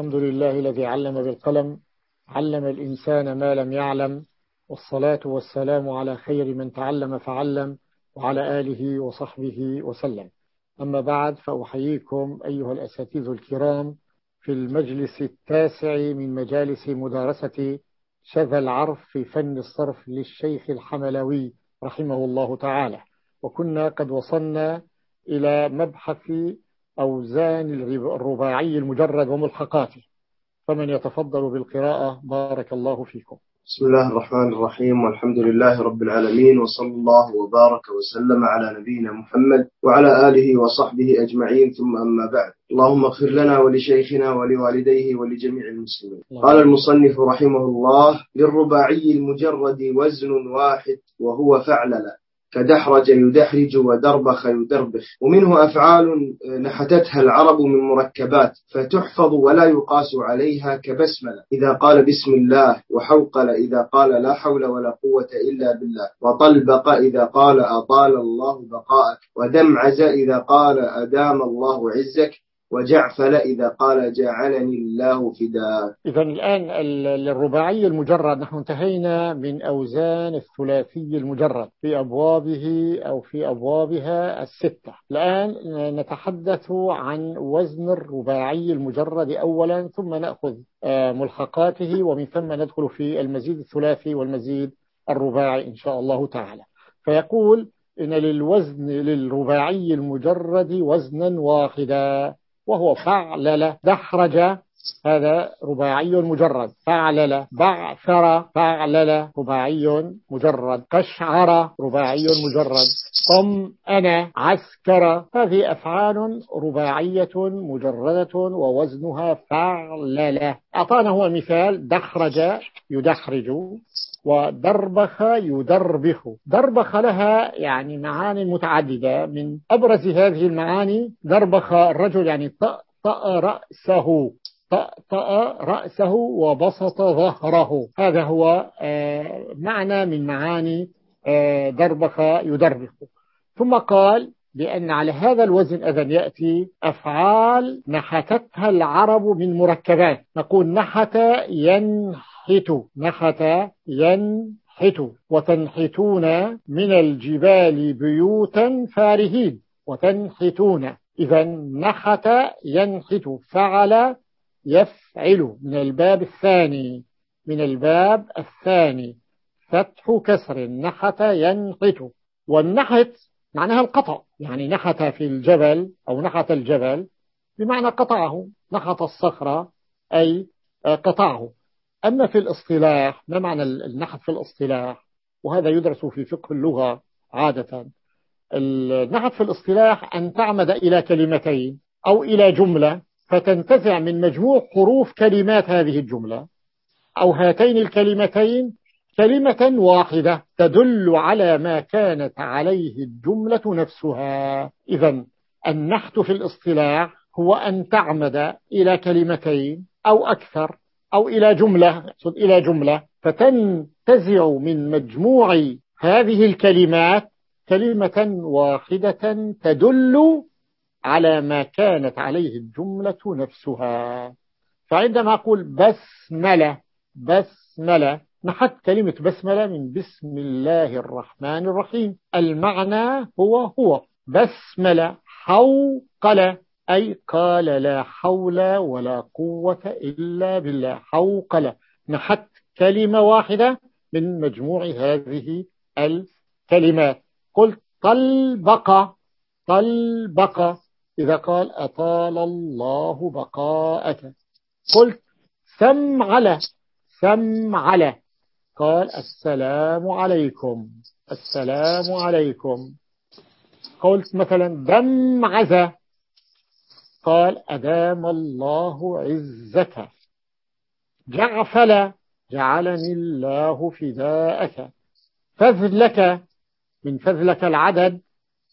الحمد لله الذي علم بالقلم علم الإنسان ما لم يعلم والصلاة والسلام على خير من تعلم فعلم وعلى آله وصحبه وسلم. أما بعد فأحييكم أيها الأساتذة الكرام في المجلس التاسع من مجالس مدارسة شذا العرف في فن الصرف للشيخ الحملوي رحمه الله تعالى. وكنا قد وصلنا إلى مبحث أوزان الرباعي المجرد وملحقاته. فمن يتفضل بالقراءة بارك الله فيكم. بسم الله الرحمن الرحيم والحمد لله رب العالمين وصلى الله وبارك وسلم على نبينا محمد وعلى آله وصحبه أجمعين ثم أما بعد. اللهم اغفر لنا ولشيخنا ولوالديه ولجميع المسلمين. قال المصنف رحمه الله للرباعي المجرد وزن واحد وهو فعلل كدحرج يدحرج ودربخ يدربخ. ومنه أفعال نحتتها العرب من مركبات فتحفظ ولا يقاس عليها كبسملة. إذا قال بسم الله وحوقل إذا قال لا حول ولا قوة إلا بالله. وطلبق إذا قال أطال الله بقاءك. ودمعز إذا قال أدام الله عزك. وجعفل إذا قال جعلني الله فداء. إذا الآن الرباعي المجرد نحن انتهينا من أوزان الثلاثي المجرد في أبوابه أو في أبوابها الستة. الآن نتحدث عن وزن الرباعي المجرد أولا ثم نأخذ آه، ملحقاته ومن ثم ندخل في المزيد الثلاثي والمزيد الرباعي إن شاء الله تعالى. فيقول إن للوزن للرباعي المجرد وزنا واحدا. وهو فعلل دحرج هذا رباعي مجرد. فعلل بعثر فعلل رباعي مجرد. قشعر رباعي مجرد. قم أنا عسكر. هذه أفعال رباعية مجردة ووزنها فعلل أعطانا هو مثال دحرج يدحرج. ودربخ يدربخ. دربخ لها يعني معاني متعددة. من أبرز هذه المعاني دربخ الرجل يعني طأطأ رأسه. طأطأ رأسه وبسط ظهره. هذا هو آه، معنى من معاني آه، دربخ يدربخ. ثم قال بأن على هذا الوزن أذن يأتي أفعال نحتتها العرب من مركبات. نقول نحت ينحت ينحت نحت ينحت وتنحتون من الجبال بيوتا فارهين وتنحتون. إذا نحت ينحت فعل يفعل. من الباب الثاني من الباب الثاني. فتح كسر نحت ينحت. والنحت معناها القطع. يعني نحت في الجبل أو نحت الجبل بمعنى قطعه. نحت الصخرة أي قطعه. أما في الاصطلاح ما معنى النحت في الاصطلاح؟ وهذا يدرس في فقه اللغة عادة. النحت في الاصطلاح أن تعمد إلى كلمتين أو إلى جملة فتنتزع من مجموع حروف كلمات هذه الجملة. أو هاتين الكلمتين كلمة واحدة تدل على ما كانت عليه الجملة نفسها. إذا النحت في الاصطلاح هو أن تعمد إلى كلمتين أو أكثر. أو إلى جملة إلى جملة فتنتزع من مجموع هذه الكلمات كلمة واحدة تدل على ما كانت عليه الجملة نفسها. فعندما أقول بسملة بسملة نحت كلمة بسملة من بسم الله الرحمن الرحيم. المعنى هو هو. بسملة حوقلة. أي قال لا حول ولا قوة إلا بالله. حوقلة نحت كلمة واحدة من مجموع هذه الكلمات. قلت طلبق طلبق إذا قال أطال الله بقاءك. قلت سمعل. سمعل. قال السلام عليكم. السلام عليكم. قلت مثلا دمعذ قال أدام الله عزك. جعفل جعلني الله فداءك. فذلك من فذلك العدد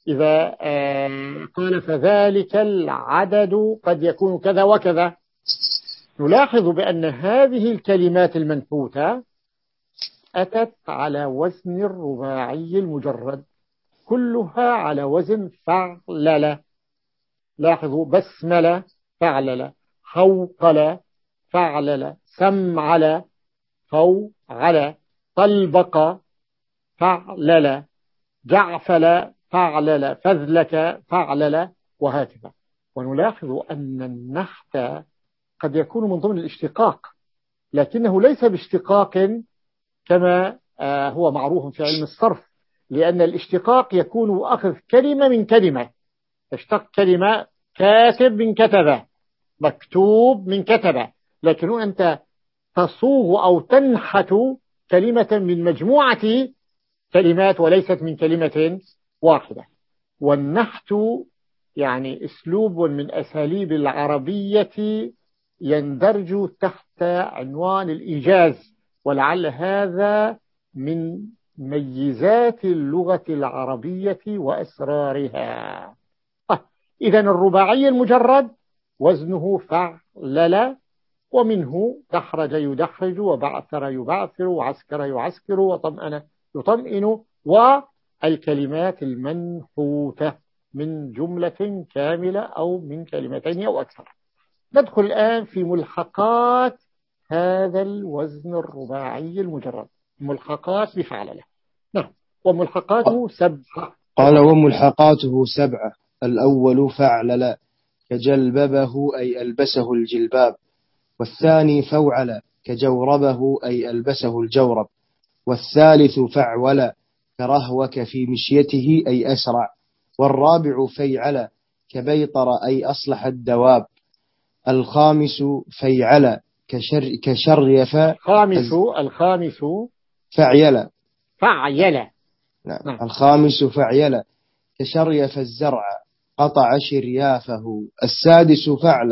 إذا آه، قال فذلك العدد قد يكون كذا وكذا. نلاحظ بأن هذه الكلمات المنفوتة أتت على وزن الرباعي المجرد. كلها على وزن فعلل. لاحظوا بسملة فعلل حوقل فعلل سمعل فوعل طلبق فعلل جعفل فعلل فذلك فعلل وهكذا. ونلاحظ أن النحت قد يكون من ضمن الاشتقاق لكنه ليس باشتقاق كما آه، هو معروف في علم الصرف لأن الاشتقاق يكون أخذ كلمة من كلمة. تشتق كلمة كاتب من كتبة مكتوب من كتبة. لكن أنت تصوغ أو تنحت كلمة من مجموعة كلمات وليست من كلمة واحدة. والنحت يعني أسلوب من أساليب العربية يندرج تحت عنوان الإيجاز. ولعل هذا من ميزات اللغة العربية وأسرارها. إذا الرباعي المجرد وزنه فعلل ومنه دحرج يدحرج وبعثر يبعثر وعسكر يعسكر وطمأن يطمئن والكلمات المنحوتة من جملة كاملة أو من كلمتين أو أكثر. ندخل الآن في ملحقات هذا الوزن الرباعي المجرد. ملحقات بفعل له. نعم. وملحقاته سبعة. قال وملحقاته سبعة. الأول فعلل كجلببه أي ألبسه الجلباب والثاني فوعل كجوربه أي ألبسه الجورب والثالث فعول كرهوك في مشيته أي أسرع والرابع فيعل كبيطر أي أصلح الدواب الخامس فيعل كشر كشريف الخامس الخامس فعيل فعيل نعم. نعم. الخامس فعيل كشريف الزرع قطع شريافه. السادس فعل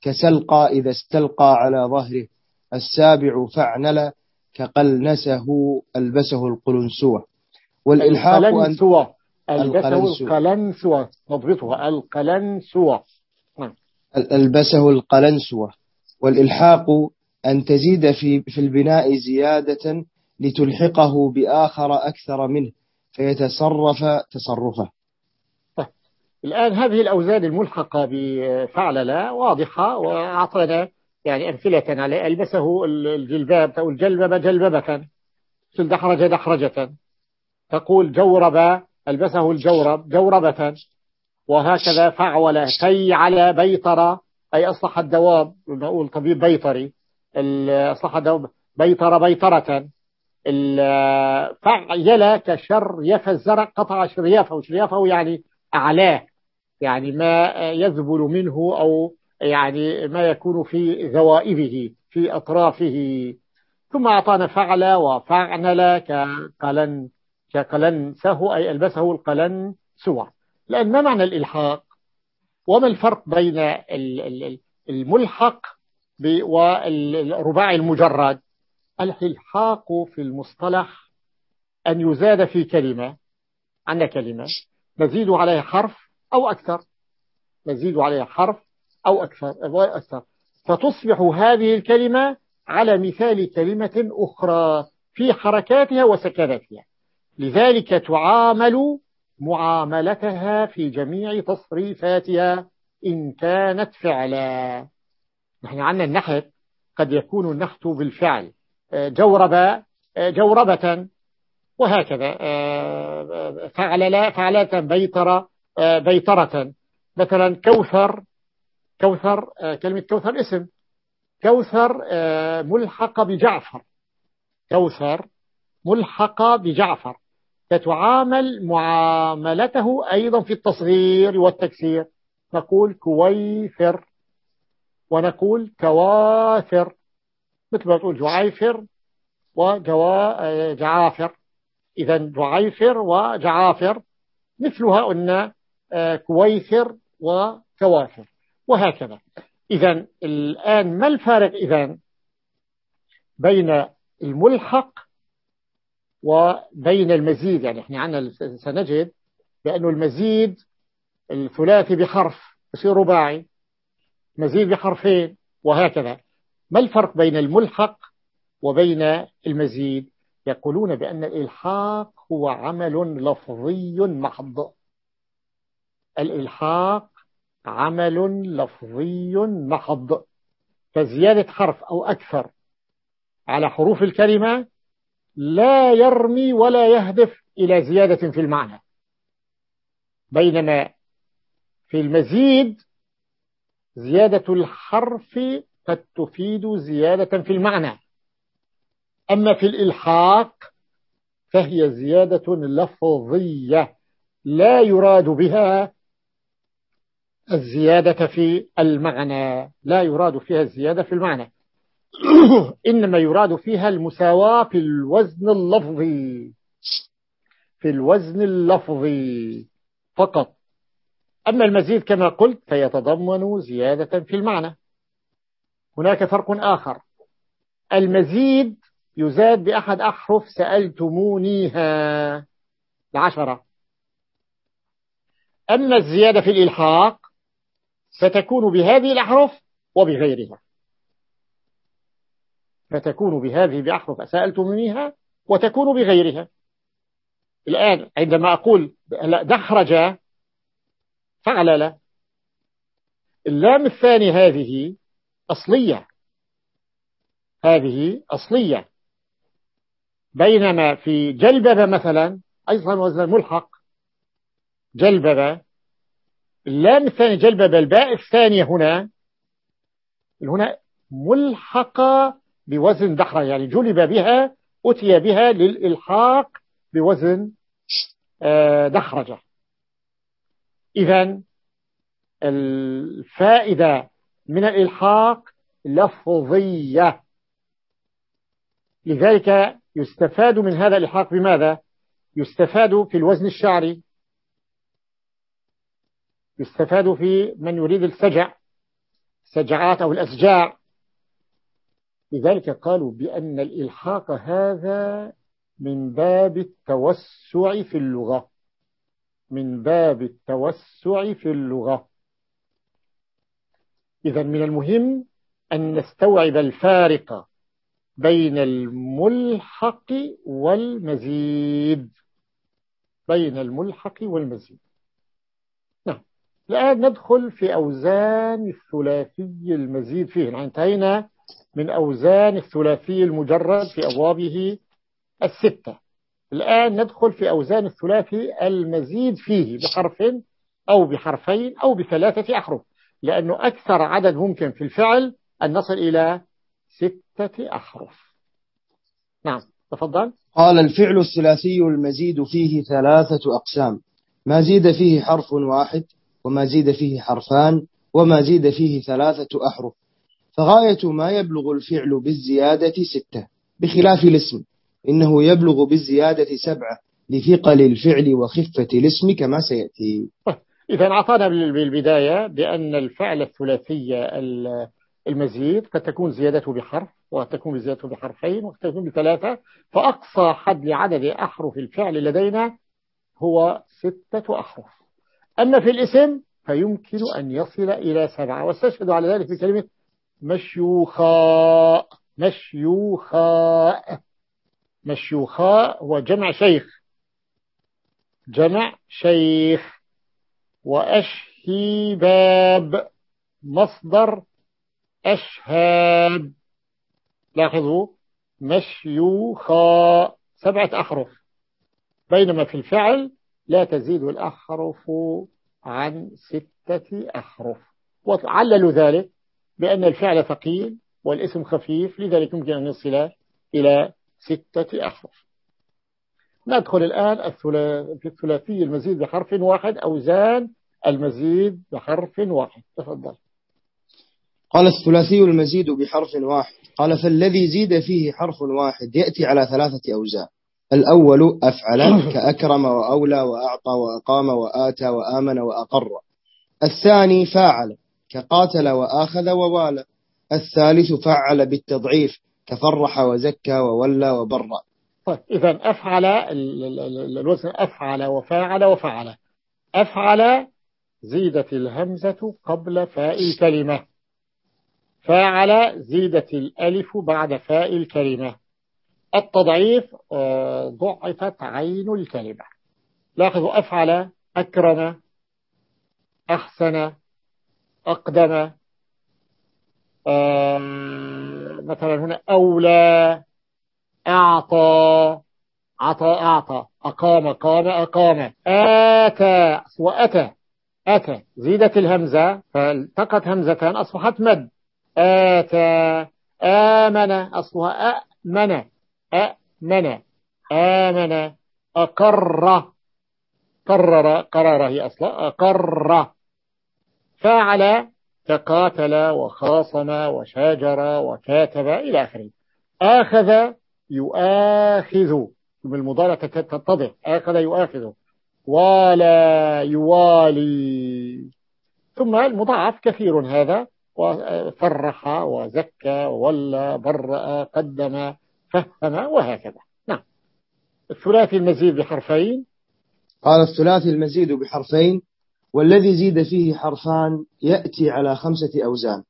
كسلقى إذا استلقى على ظهره. السابع فعنل كقلنسه ألبسه القلنسوة. والإلحاق القلنسوة. ألبسه القلنسوة. نضبطها القلنسوة. نعم. ألبسه القلنسوة. والإلحاق أن تزيد في في البناء زيادة لتلحقه بآخر أكثر منه فيتصرف تصرفه. الآن هذه الأوزان الملحقة بفعل لا واضحة وأعطينا يعني أمثلة على ألبسه الجلباب تقول جلبب جلببة. دحرج دحرجة. تقول جورب ألبسه الجورب جوربة. وهكذا فعول فيعل بيطر أي أصلح الدواب نقول طبيب بيطري. أصلح الدواب بيطر بيطرة. فعل كشر يف الزرع قطع شريافه شريافه يعني أعلاه. يعني ما يذبل منه أو يعني ما يكون في ذوائبه في أطرافه. ثم أعطانا فعل وفعنل كقلن كقلن سهو أي ألبسه القلن سوى. لأن ما معنى الإلحاق؟ وما الفرق بين الملحق والرباعي المجرد؟ الإلحاق في المصطلح أن يزاد في كلمة. عندنا كلمة. نزيد عليها حرف. أو أكثر. نزيد عليها حرف أو أكثر أو أكثر. فتصبح هذه الكلمة على مثال كلمة أخرى في حركاتها وسكناتها. لذلك تعامل معاملتها في جميع تصريفاتها إن كانت فعلا. نحن عندنا النحت قد يكون النحت بالفعل. جورب جوربة وهكذا. فعل فعلة بيطرة بيطرة مثلا كوثر كوثر كلمة كوثر اسم. كوثر ملحقة بجعفر. كوثر ملحقة بجعفر. فتعامل معاملته أيضا في التصغير والتكسير. نقول كويفر ونقول كواثر مثل ما تقول جعيفر وجعافر إذا جعيفر وجعافر. مثلها أن كويثر وكوافر. وهكذا. إذا الآن ما الفارق إذا بين الملحق وبين المزيد؟ يعني إحنا عندنا سنجد بأنه المزيد الثلاثي بحرف يصير رباعي مزيد بحرفين وهكذا. ما الفرق بين الملحق وبين المزيد؟ يقولون بأن الإلحاق هو عمل لفظي محض. الإلحاق عمل لفظي محض فزيادة حرف أو أكثر على حروف الكلمة لا يرمي ولا يهدف إلى زيادة في المعنى. بينما في المزيد زيادة الحرف قد تفيد زيادة في المعنى. أما في الإلحاق فهي زيادة لفظية لا يراد بها الزيادة في المعنى. لا يراد فيها الزيادة في المعنى. إنما يراد فيها المساواة في الوزن اللفظي. في الوزن اللفظي فقط. أما المزيد كما قلت فيتضمن زيادة في المعنى. هناك فرق آخر. المزيد يزاد بأحد أحرف سألتمونيها العشرة. أما الزيادة في الإلحاق فتكون بهذه الأحرف وبغيرها. فتكون بهذه الأحرف سألتمونيها وتكون بغيرها. الآن عندما أقول دحرج فعلل اللام الثاني هذه أصلية. هذه أصلية. بينما في جلبب مثلا أيضا وزن ملحق. جلبب اللام الثاني جلبب الباء الثانية هنا هنا ملحقة بوزن دحرة يعني جلب بها أتي بها للإلحاق بوزن آه، دحرجة إذا الفائدة من الإلحاق لفظية. لذلك يستفاد من هذا الإلحاق بماذا؟ يستفاد في الوزن الشعري. يستفاد في من يريد السجع السجعات أو الأسجاع. لذلك قالوا بأن الإلحاق هذا من باب التوسع في اللغة. من باب التوسع في اللغة. إذا من المهم أن نستوعب الفارق بين الملحق والمزيد. بين الملحق والمزيد. الآن ندخل في أوزان الثلاثي المزيد. فيه انتهينا من أوزان الثلاثي المجرد في أبوابه الستة. الآن ندخل في أوزان الثلاثي المزيد فيه بحرف أو بحرفين أو بثلاثة أحرف لأنه أكثر عدد ممكن في الفعل أن نصل إلى ستة أحرف. نعم تفضل. قال الفعل الثلاثي المزيد فيه ثلاثة أقسام. ما زيد فيه حرف واحد وما زيد فيه حرفان وما زيد فيه ثلاثة أحرف. فغاية ما يبلغ الفعل بالزيادة ستة بخلاف الاسم. إنه يبلغ بالزيادة سبعة لثقل الفعل وخفة الاسم كما سيأتي. إذا أعطانا بالبداية بأن الفعل الثلاثي المزيد قد تكون زيادته بحرف وقد تكون زيادته بحرفين وقد تكون بثلاثة. فأقصى حد لعدد أحرف الفعل لدينا هو ستة أحرف. أما في الاسم فيمكن أن يصل إلى سبعة. واستشهدوا على ذلك بكلمة مشيوخاء. مشيوخاء. مشيوخاء هو جمع شيخ. جمع شيخ. وأشهيباب مصدر أشهاب. لاحظوا. مشيوخاء. سبعة أحرف. بينما في الفعل لا تزيد الأحرف عن ستة أحرف. وعللوا ذلك بأن الفعل ثقيل والاسم خفيف لذلك يمكن أن يصل إلى ستة أحرف. ندخل الآن في الثلاثي المزيد بحرف واحد أوزان المزيد بحرف واحد. تفضل. قال الثلاثي المزيد بحرف واحد. قال فالذي زيد فيه حرف واحد يأتي على ثلاثة أوزان. الأول أفعل كأكرم وأولى وأعطى وأقام وآتى وآمن وأقر. الثاني فاعل كقاتل وآخذ ووالى. الثالث فعل بالتضعيف كفرح وزكى وولى وبر. طيب إذا أفعل الوزن أفعل وفاعل وفعل. أفعل زيدت الهمزة قبل فاء الكلمة. فاعل زيدت الألف بعد فاء الكلمة. التضعيف آه، ضعفت عين الكلمة. لاحظوا أفعل أكرم أحسن أقدم آه مثلا هنا أولى أعطى عطى أعطى أقام قام أقام آتى وأتى أتى. زيدت الهمزة فالتقت همزتان أصبحت مد. آتى آمن أصلها أأمن. أأمن آمن. أقر. قرر. قرر هي أصلا أقر. فعل. تقاتل وخاصم وشاجر وكاتب إلى آخره. آخذ. يؤاخذ. بالمضارع تتضح. آخذ يؤاخذ. ولا يوالي. ثم المضاعف كثير هذا. وفرح وزكى وولى برأ قدم. فهم وهكذا. نعم. الثلاثي المزيد بحرفين؟ قال الثلاثي المزيد بحرفين والذي زيد فيه حرفان يأتي على خمسة أوزان.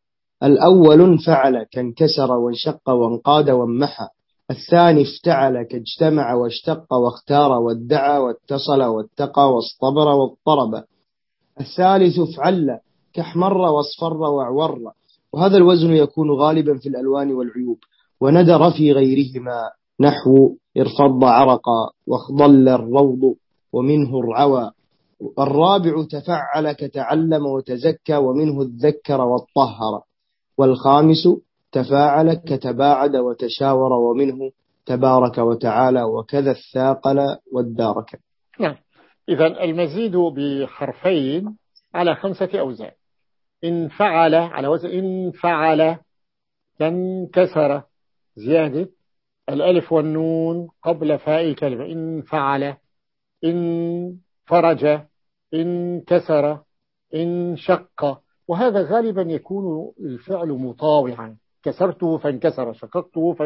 الأول انفعل كانكسر وانشق وانقاد وانمحى. الثاني افتعل كاجتمع واشتق واختار وادعى واتصل واتقى واصطبر واضطرب. الثالث افعل كاحمر واصفر واعور. وهذا الوزن يكون غالبا في الألوان والعيوب. وندر في غيرهما نحو ارفض عرقا واخضل الروض ومنه الرعوى الرابع تفعل كتعلم وتزكى ومنه الذكر والطهر. والخامس تفاعل كتباعد وتشاور ومنه تبارك وتعالى وكذا الثاقل والدارك. نعم. إذا المزيد بحرفين على خمسة أوزان. إن فعل على وزن إن فعل كسر زيادة. الألف والنون قبل فاء الكلمة. إن فعل إن فرج إن كسر إن شق. وهذا غالبا يكون الفعل مطاوعا. كسرته فانكسر شققته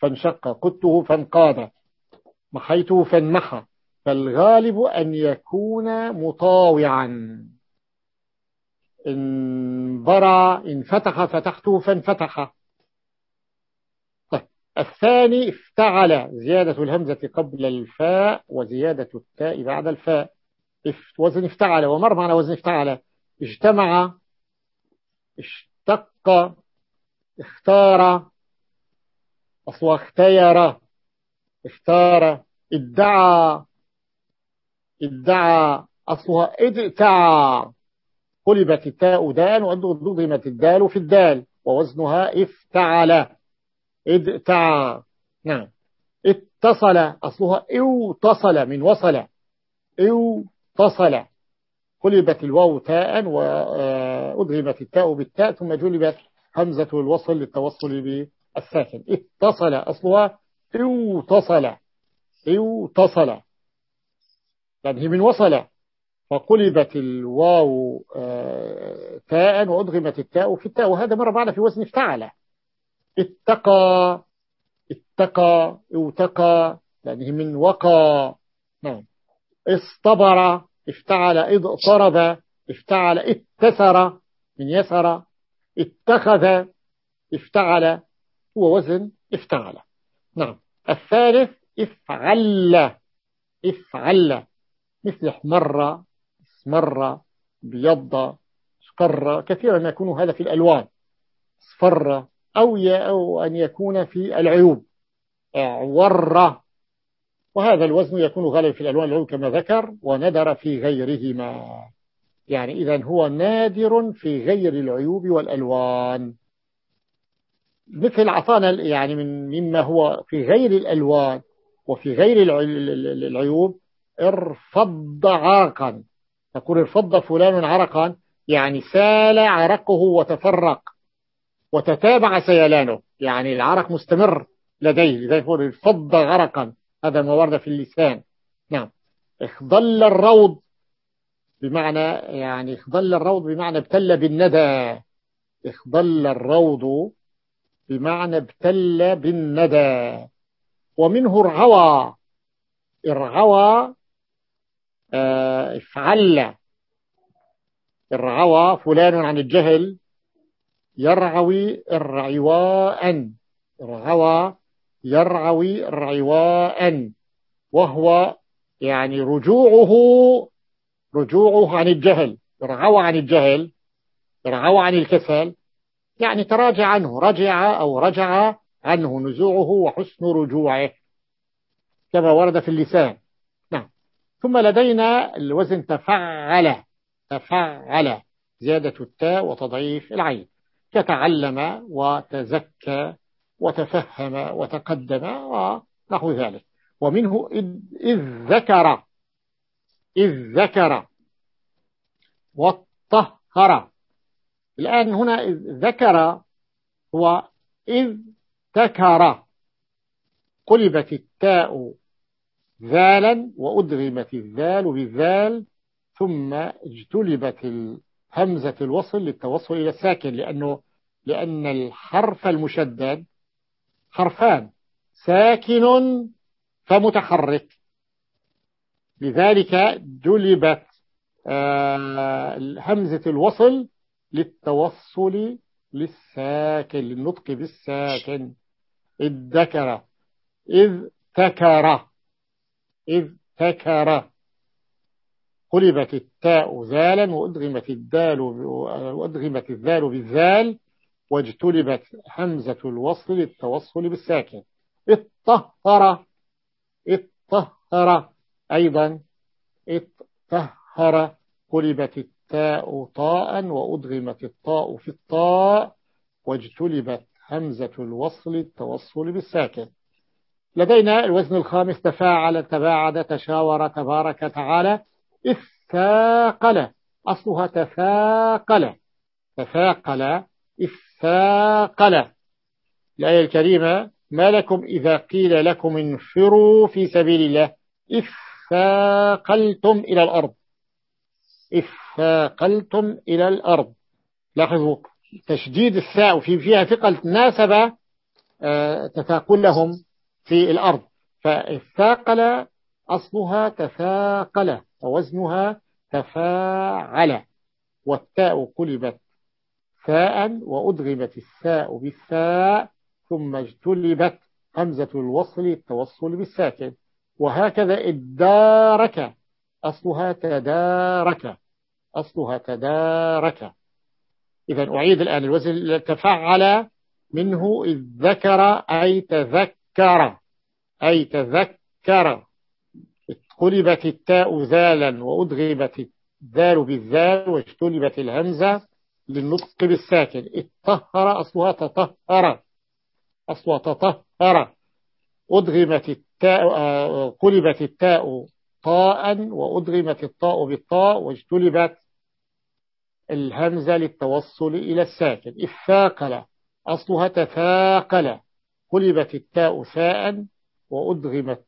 فانشق قدته فانقاد محيته فانمحى فالغالب أن يكون مطاوعا. إن برع إن فتح فتحته فانفتح. الثاني افتعل زيادة الهمزة قبل الفاء وزيادة التاء بعد الفاء. وزن افتعل. ومر معنى وزن افتعل. اجتمع اشتق اختار أصلا اختير اختار ادعى ادعى أصلها ادعى قلبت التاء دال وضمت الدال في الدال. ووزنها افتعل. ادعى نعم. اتصل أصلها اوتصل من وصل. اوتصل قلبت الواو تاء وأدغمت التاء بالتاء ثم جلبت همزة الوصل للتوصل بالساكن. اتصل أصلها اوتصل اوتصل يعني من وصل. فقلبت الواو آه، تاء وأدغمت التاء في التاء وهذا مرة معنا في وزن افتعل. اتقى اتقى اوتقى يعني من وقى. نعم. اصطبر افتعل اضطرب افتعل اتسر من يسر اتخذ افتعل هو وزن افتعل. نعم. الثالث افعل افعل. مثل احمر اسمر بيض اسقر كثيرا ما يكون هذا في الألوان. اصفر أو, أن يكون في العيوب. اعور وهذا الوزن يكون غالبا في الألوان العيوب كما ذكر وندر في غيرهما. يعني إذا هو نادر في غير العيوب والألوان. مثل عطانا يعني من مما هو في غير الألوان وفي غير العيوب ارفض عرقا. تقول ارفض فلان عرقا يعني سال عرقه وتفرق. وتتابع سيلانه. يعني العرق مستمر لديه لذلك يقول ارفض عرقا هذا ما ورد في اللسان. نعم. اخضل الروض بمعنى يعني اخضل الروض بمعنى ابتل بالندى. اخضل الروض بمعنى ابتل بالندى. ومنه ارعوى ارعوى آه افعل. ارعوى فلان عن الجهل. يرعوي الرعواء. ارعوى يرعوي رعواء وهو يعني رجوعه رجوعه عن الجهل. رعوى عن الجهل رعوى عن الكسل. يعني تراجع عنه رجع أو رجع عنه نزوعه وحسن رجوعه كما ورد في اللسان. نعم. ثم لدينا الوزن تفعل تفعل زيادة التاء وتضعيف العين. كتعلم وتزكى وتفهم وتقدم ونحو ذلك. ومنه إذ ذكر إذ ذكر وطهر. الآن هنا ذكر هو إذ ذكر. قلبت التاء ذالا وأدغمت الذال بالذال ثم اجتلبت همزة الوصل للتوصل إلى الساكن لأنه لأن الحرف المشدد حرفان ساكن فمتحرك. لذلك جلبت آه، همزة الوصل للتوصل للساكن للنطق بالساكن. إذ ذكر إذ تكر إذ تكر قلبت التاء ذالا وأدغمت الدال وأدغمت الذال بالذال واجتلبت همزة الوصل للتوصل بالساكن. اطهر اطهر أيضا اطهر قلبت التاء طاء وأدغمت الطاء في الطاء واجتلبت همزة الوصل التوصل بالساكن. لدينا الوزن الخامس تفاعل تباعد تشاور تبارك تعالى. إثاقل. أصلها تثاقل. تثاقل. إثاقل. الآية الكريمة ما لكم إذا قيل لكم انفروا في سبيل الله. إثاقلتم إلى الأرض. إثاقلتم إلى الأرض. لاحظوا تشديد الثاء في فيها ثقل ناسب آه، تثاقلهم في الأرض. فالثاقل أصلها تثاقل ووزنها تفاعل. والتاء قلبت ثاء وأدغمت الثاء بالثاء ثم اجتلبت همزة الوصل التوصل بالساكن. وهكذا إدارك أصلها تدارك أصلها تدارك. إذا أعيد الآن الوزن تفعل منه إذ ذكر أي تذكر أي تذكر. قلبت التاء ذالا وأدغمت الذال بالذال واجتلبت الهمزة للنطق بالساكن. الطهر أصلها تطهر. أصلها تطهر. أدغمت التاء آه، قلبت التاء طاء وأدغمت الطاء بالطاء واجتلبت الهمزة للتوصل إلى الساكن. الثاقل أصلها تثاقل. قلبت التاء ثاء وأدغمت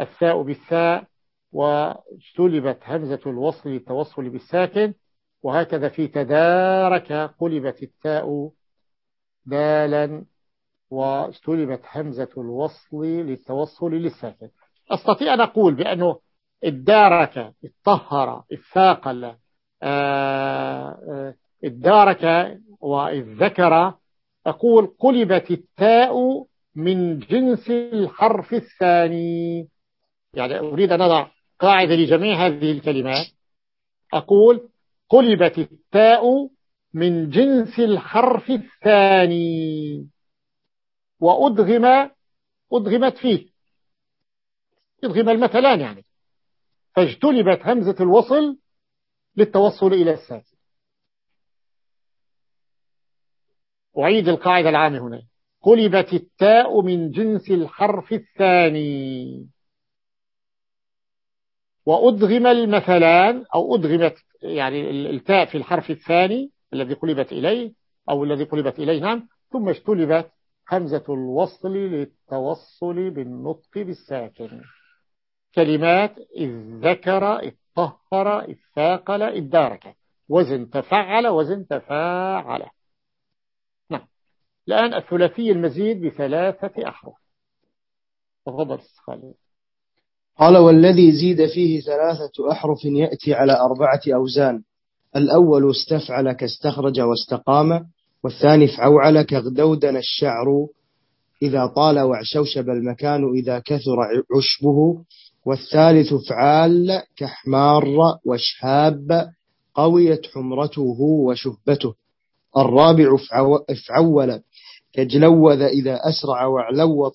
الثاء بالثاء واجتلبت همزة الوصل للتوصل بالساكن وهكذا في تدارك قلبت التاء دالا واجتلبت همزة الوصل للتوصل للساكن. أستطيع أن أقول بأنه الدارك الطهر الثاقل آه، آه، الدارك والذكر أقول قلبت التاء من جنس الحرف الثاني. يعني أريد أن أضع قاعدة لجميع هذه الكلمات. أقول قلبت التاء من جنس الحرف الثاني. وأدغم أدغمت فيه. أدغم المثلان يعني. فاجتلبت همزة الوصل للتوصل إلى الساكن. أعيد القاعدة العامة هنا. قلبت التاء من جنس الحرف الثاني. وأدغم المثلان أو أدغمت يعني التاء في الحرف الثاني الذي قلبت إليه أو الذي قلبت إليه نعم ثم اجتلبت همزة الوصل للتوصل بالنطق بالساكن. كلمات إذ ذكر إذ طهر إذ ثاقل إذ دارك. وزن تفعل وزن تفاعل. نعم. الآن الثلاثي المزيد بثلاثة أحرف. تفضل خالد. قال والذي زيد فيه ثلاثة أحرف يأتي على أربعة أوزان. الأول استفعل كاستخرج واستقام والثاني فعوعل كغدودن الشعر. إذا طال واعشوشب المكان إذا كثر عشبه. والثالث فعال كحمار وشهاب قويت حمرته وشهبته. الرابع افعول كجلوذ إذا أسرع وعلوط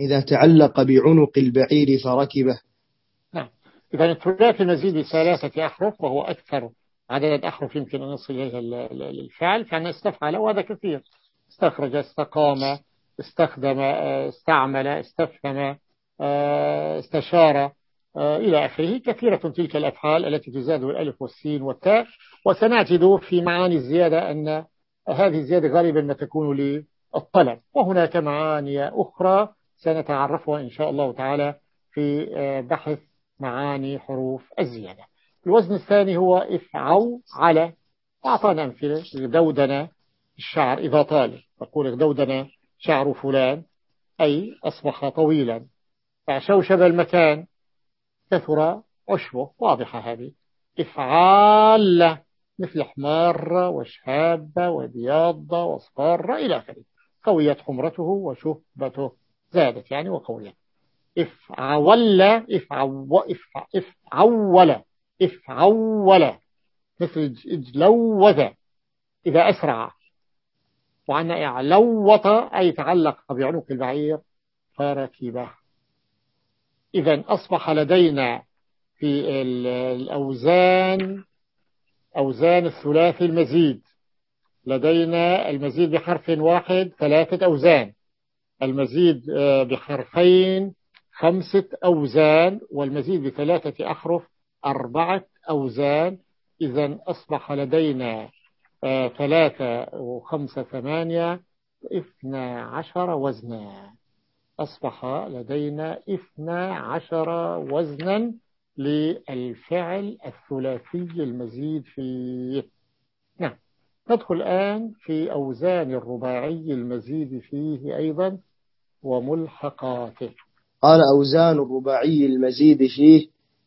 إذا تعلق بعنق البعير فركبه. نعم. إذا الثلاثي المزيد ثلاثة أحرف وهو أكثر عدد أحرف يمكن أن نصل إليها الفعل فأنا استفعل وهذا كثير. استخرج استقام استخدم استعمل استفهم استشار إلى آخره. كثيرة تلك الأفعال التي تزاد الألف والسين والتاء. وسنجد في معاني الزيادة أن هذه الزيادة غالبا ما تكون للطلب. وهناك معاني أخرى سنتعرفها إن شاء الله تعالى في بحث معاني حروف الزيادة. الوزن الثاني هو افعو على أعطانا أمثلة غدودنا الشعر. إذا طال تقول غدودنا شعر فلان أي أصبح طويلا. فشوشب المكان كثر عشبه. واضحة هذه. إفعال مثل حمار وشهاب وبياض وأصفار إلى آخره. قويت حمرته وشهبته. زادت يعني وقويت افعول افعو افعول افعول. مثل اجلوذ إذا أسرع. وعن اعلوط أي تعلق بعنق البعير فركبه. إذا أصبح لدينا في الأوزان أوزان الثلاثي المزيد. لدينا المزيد بحرف واحد ثلاثة أوزان. المزيد آه، بحرفين خمسة أوزان والمزيد بثلاثة أحرف أربعة أوزان. إذا أصبح لدينا آه، ثلاثة وخمسة ثمانية اثنى عشر وزنا. أصبح لدينا اثنى عشر وزنا للفعل الثلاثي المزيد فيه نعم ندخل الآن في أوزان الرباعي المزيد فيه أيضا. وملحقاته. قال أوزان الرباعي المزيد فيه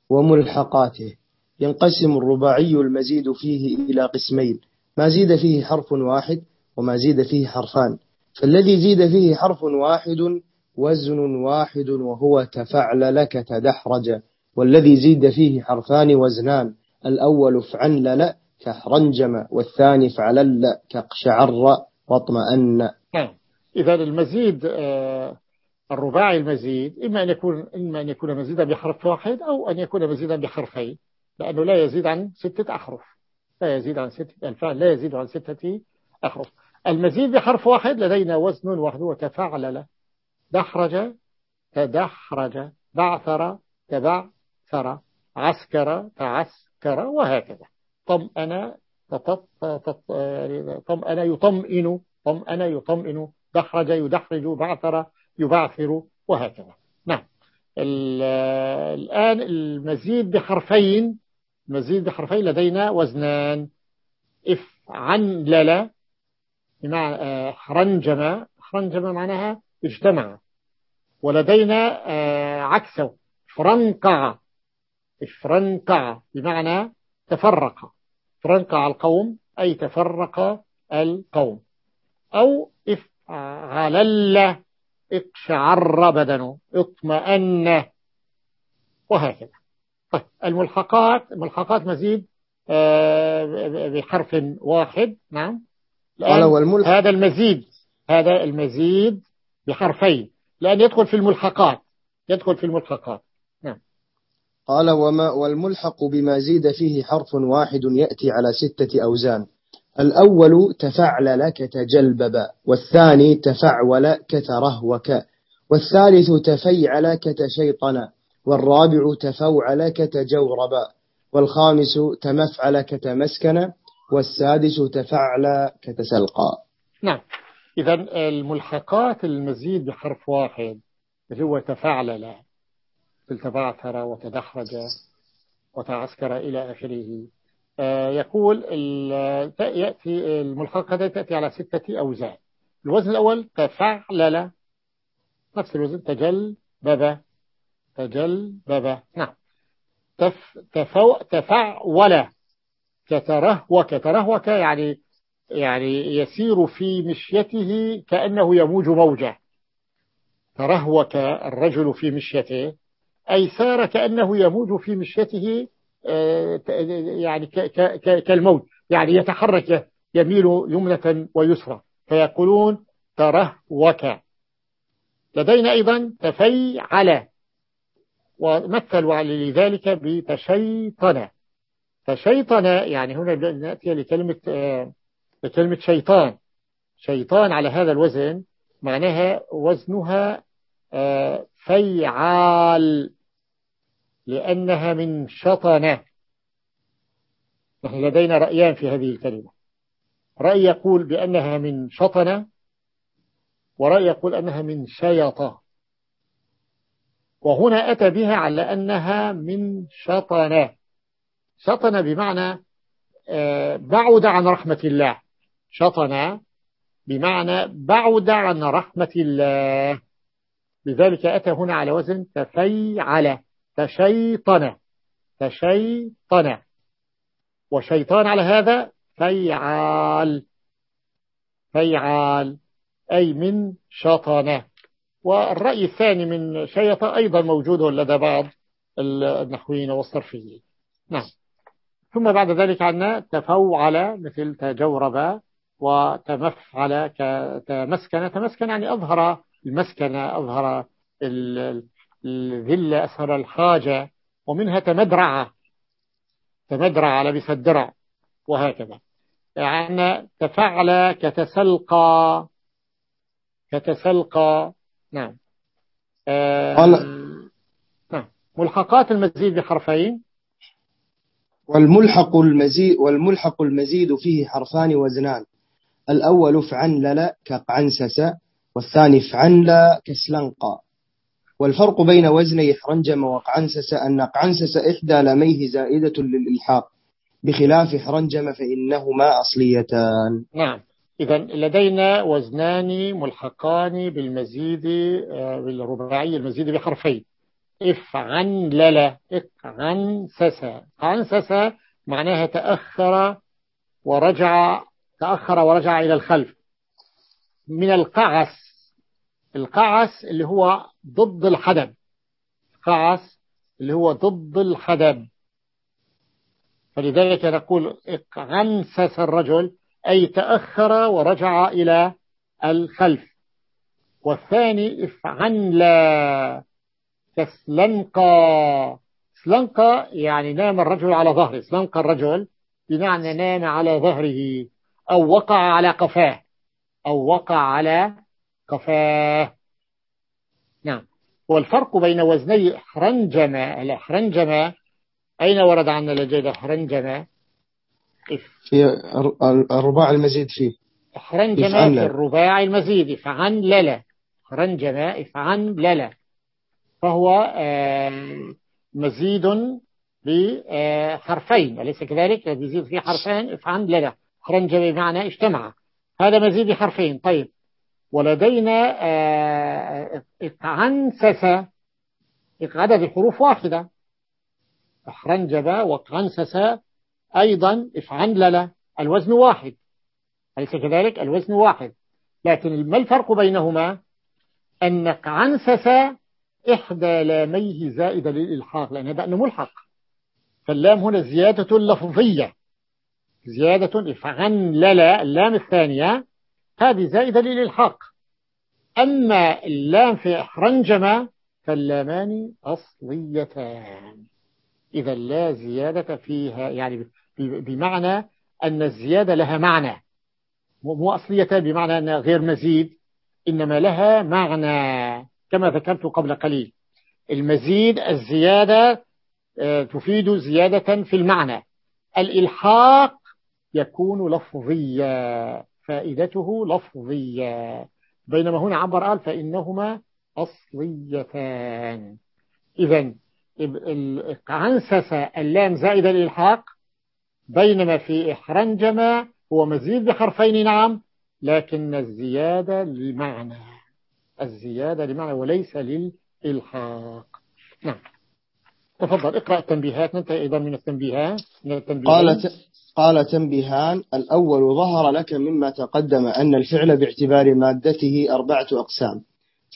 وملحقاته. ينقسم الرباعي المزيد فيه إلى قسمين. ما زيد فيه حرف واحد وما زيد فيه حرفان. فالذي زيد فيه حرف واحد وزن واحد وهو تفعلل كتدحرج والذي زيد فيه حرفان وزنان. الأول فعنلل كحرنجم والثاني فعلل كقشعر واطمأن نعم. إذا المزيد آه، الرباعي المزيد إما أن يكون إما أن يكون مزيدا بحرف واحد أو أن يكون مزيدا بحرفين لأنه لا يزيد عن ستة أحرف. لا يزيد عن ستة الفعل لا يزيد عن ستة أحرف. المزيد بحرف واحد لدينا وزن وحده وتفعلل دحرج تدحرج بعثر تبعثر عسكر تعسكر وهكذا. طمأن طمأن يطمئن طمأن يطمئن دحرج يدحرج بعثر يبعثر وهكذا. نعم. الآن المزيد بحرفين المزيد بحرفين لدينا وزنان. افعنلل بمعنى آه، حرنجم. حرنجم معناها اجتمع. ولدينا آه، عكسه فرنقع. فرنقع بمعنى تفرق. فرنقع القوم أي تفرق القوم. أو افعلل اقشعر بدنه اطمأن وهكذا. طيب الملحقات الملحقات مزيد آه، بحرف واحد نعم. هذا المزيد هذا المزيد بحرفين. لأن يدخل في الملحقات يدخل في الملحقات. نعم. قال وما والملحق بما زيد فيه حرف واحد يأتي على ستة أوزان. الأول تفعلل كتجلبب والثاني تفعول كترهوك والثالث تفيعل كتشيطن والرابع تفوعل كتجورب والخامس تمفعل كتمسكن والسادس تفعل كتسلقى. نعم. إذا الملحقات المزيد بحرف واحد اللي هو تفعلل تبعثر وتدحرج وتعسكر إلى آخره. يقول يأتي الملحقة تأتي على ستة أوزان. الوزن الأول تفعلل. نفس الوزن تجل بابا تجل بابا نعم. تف تفو تفعول. كترهوك كترهوك يعني يعني يسير في مشيته كأنه يموج موجة. ترهوك الرجل في مشيته أي سار كأنه يموج في مشيته آه، يعني كالموت. يعني يتحرك يميل يمنة ويسرى. فيقولون ترهوك. لدينا أيضا تفيعل. ومثلوا لذلك بتشيطن. فشيطن يعني هنا نأتي لكلمة لكلمة شيطان. شيطان على هذا الوزن معناها وزنها آه، فيعال. لأنها من شطنة. نحن لدينا رأيان في هذه الكلمة. رأي يقول بأنها من شطنة ورأي يقول أنها من شيطة وهنا أتى بها على أنها من شطنة. شطنة بمعنى آه، بعد عن رحمة الله. شطنة بمعنى بعد عن رحمة الله. لذلك أتى هنا على وزن تفيعل. تشيطن. تشيطن. وشيطان على هذا فيعال. فيعال. أي من شطنة والرأي الثاني من شيطة أيضا موجود لدى بعض النحويين والصرفيين. نعم. ثم بعد ذلك عندنا تفوعل مثل تجورب وتمفعل كتمسكن تمسكن. يعني أظهر المسكنة أظهر الذلة أظهر الحاجة ومنها تمدرع تمدرع لبس الدرع وهكذا. يعني تفعل كتسلقى كتسلقى نعم. آه نعم. ملحقات المزيد بحرفين؟ والملحق المزيد والملحق المزيد فيه حرفان وزنان. الأول فعنلل كقعنسس والثاني فعنل كسلنقا والفرق بين وزني حرنجم وقعنسس أن قعنسس إحدى لميه زائدة للإلحاق بخلاف حرنجم فإنهما أصليتان. نعم. إذا لدينا وزنان ملحقان بالمزيد آه، بالرباعي المزيد بحرفين. افعنلل إقعنسس. عنسس معناها تأخر ورجع تأخر ورجع إلى الخلف. من القعس القعس اللي هو ضد الحدب قعس اللي هو ضد الحدب فلذلك نقول اقعنسس الرجل أي تأخر ورجع إلى الخلف. والثاني افعن لا كسلنقا سلنقا يعني نام الرجل على ظهره. سلنقا الرجل بمعنى نام على ظهره أو وقع على قفاه أو وقع على قفاه نعم. والفرق بين وزني حرنجمة الحرنجمة أين ورد عنا لجيد حرنجمة في الرباع المزيد فيه. حرنجمة في الرباع المزيد افعن للا حرنجمة افعن للا فهو مزيد بحرفين أليس كذلك؟ يزيد فيه حرفين افعن للا حرنجمة بمعنى اجتمع. هذا مزيد بحرفين. طيب ولدينا اقعنسس عدد الحروف واحدة. احرنجب وقعنسس أيضا افعنلل الوزن واحد. أليس كذلك؟ الوزن واحد. لكن ما الفرق بينهما؟ أن قعنسس إحدى لاميه زائدة للإلحاق لأن هذا ملحق. فاللام هنا زيادة لفظية. زيادة افعنلل اللام الثانية هذه زائدة للإلحاق. أما اللام في إحرنجمة فاللامان أصليتان. إذا لا زيادة فيها يعني بمعنى أن الزيادة لها معنى. مو أصلية بمعنى أنها غير مزيد إنما لها معنى كما ذكرت قبل قليل. المزيد الزيادة آه، تفيد زيادة في المعنى. الإلحاق يكون لفظيا. فائدته لفظية. بينما هنا عبر قال فإنهما أصليتان. إذا عنسس اللام زائد الإلحاق بينما في إحرنجم هو مزيد بحرفين نعم لكن الزيادة لمعنى. الزيادة لمعنى وليس للإلحاق. نعم. تفضل اقرأ التنبيهات. ننتهي أيضا من التنبيهات. من التنبيهات. قال تنبيهان الأول ظهر لك مما تقدم أن الفعل باعتبار مادته أربعة أقسام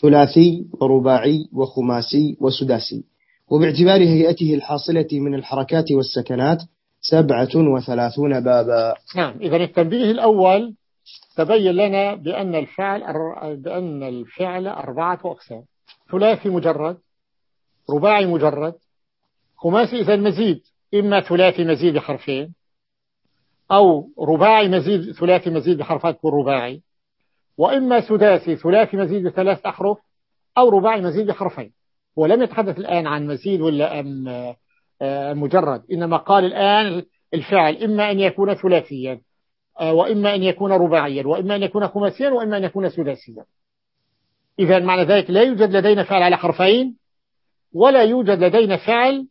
ثلاثي ورباعي وخماسي وسداسي وباعتبار هيئته الحاصلة من الحركات والسكنات سبعة وثلاثون بابا. نعم إذا التنبيه الأول تبين لنا بأن الفعل بأن الفعل أربعة أقسام ثلاثي مجرد رباعي مجرد خماسي إذا مزيد إما ثلاثي مزيد بحرفين أو رباعي مزيد ثلاثي مزيد بحرفات رباعي وإما سداسي ثلاثي مزيد بثلاث أحرف أو رباعي مزيد بحرفين هو لم يتحدث الآن عن مزيد ولا أم آه، مجرد إنما قال الآن الفعل إما أن يكون ثلاثيا آه، وإما أن يكون رباعيا وإما أن يكون خماسيا وإما أن يكون سداسيا. إذا معنى ذلك لا يوجد لدينا فعل على حرفين ولا يوجد لدينا فعل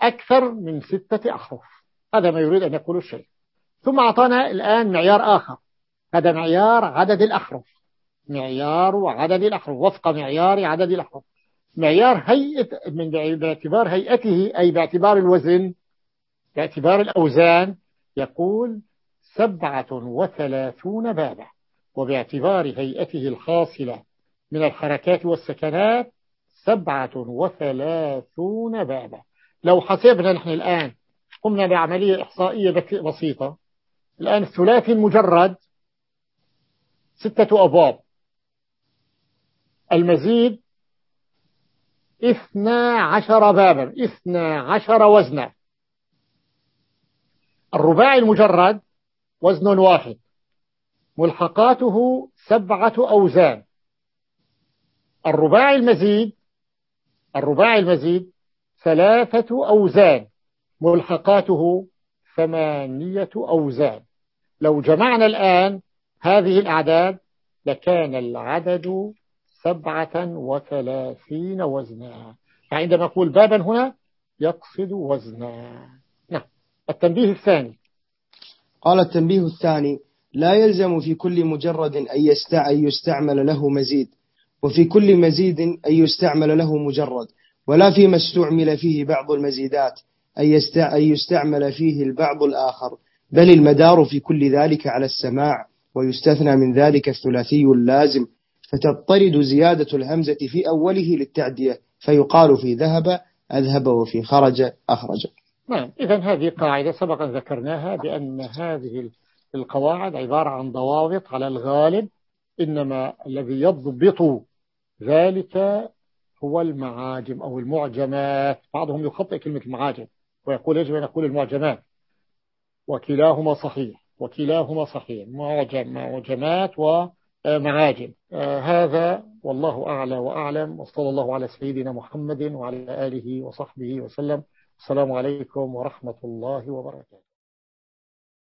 أكثر من ستة أحرف. هذا ما يريد أن يقول الشيء ثم أعطانا الآن معيار آخر. هذا معيار عدد الأحرف. معيار وعدد الأحرف. وفق معيار عدد الأحرف. معيار هيئة من باعتبار هيئته أي باعتبار الوزن باعتبار الأوزان يقول سبعة وثلاثون بابا. وباعتبار هيئته الحاصلة من الحركات والسكنات سبعة وثلاثون بابا. لو حسبنا نحن الآن قمنا بعملية إحصائية بسيطة. الآن الثلاثي المجرد ستة أبواب. المزيد اثنا عشر بابا اثنا عشر وزنا. الرباعي المجرد وزن واحد. ملحقاته سبعة أوزان. الرباعي المزيد الرباعي المزيد ثلاثة أوزان. ملحقاته ثمانية أوزان. لو جمعنا الآن هذه الأعداد لكان العدد سبعة وثلاثين وزنا. فعندما نقول بابا هنا يقصد وزنا. نعم. التنبيه الثاني. قال التنبيه الثاني لا يلزم في كل مجرد أن يستعمل له مزيد وفي كل مزيد أن يستعمل له مجرد ولا فيما استعمل فيه بعض المزيدات أن يستعمل فيه البعض الآخر. بل المدار في كل ذلك على السماع ويستثنى من ذلك الثلاثي اللازم فتضطرد زيادة الهمزة في أوله للتعدية فيقال في ذهب أذهب وفي خرج أخرج. نعم إذا هذه قاعدة سبقا ذكرناها بأن هذه القواعد عبارة عن ضوابط على الغالب إنما الذي يضبط ذلك هو المعاجم أو المعجمات. بعضهم يخطئ كلمة المعاجم ويقول يجب أن نقول المعجمات. وكلاهما صحيح وكلاهما صحيح معجم معجمات ومعاجم. آه، هذا والله أعلى وأعلم وصلى الله على سيدنا محمد وعلى آله وصحبه وسلم. السلام عليكم ورحمة الله وبركاته.